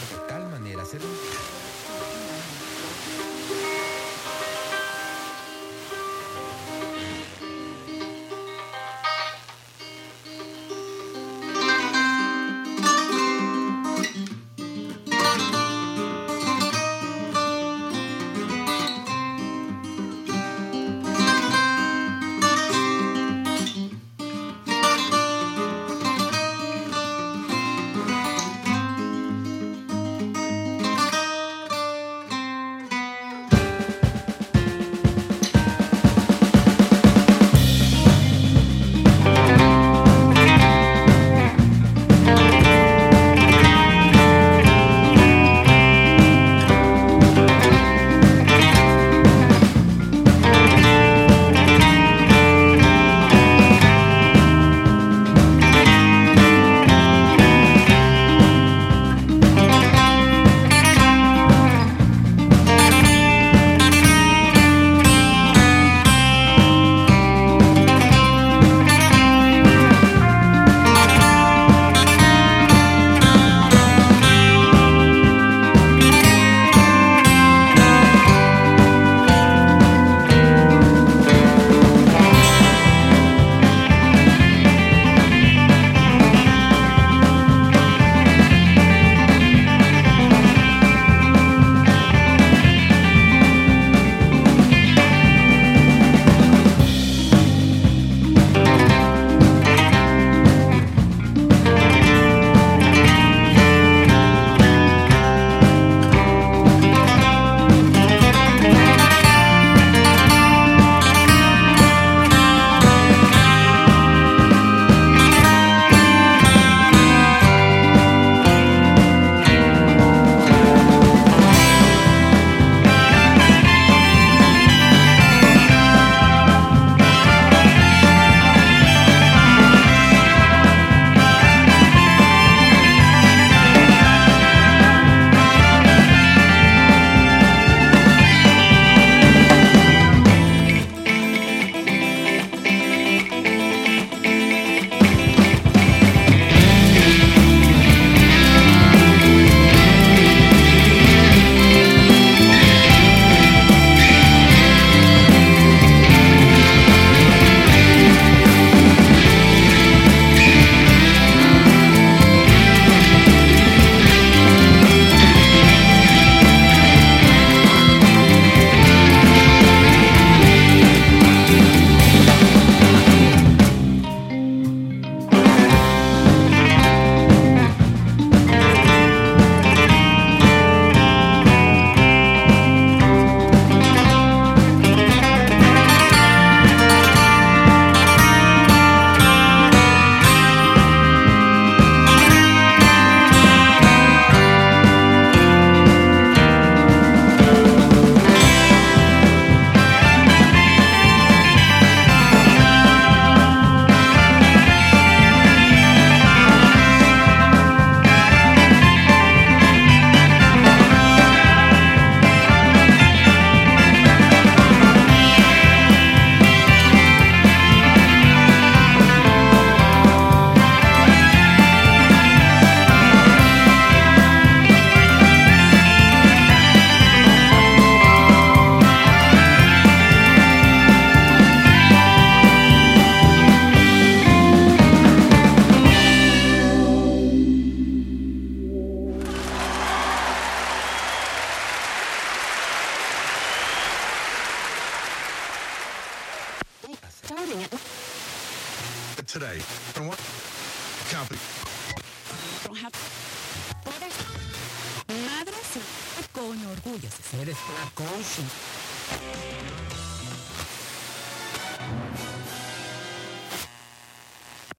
de tal manera hacer. Today. From what company? Don't have se- con orgullo Black Ocean.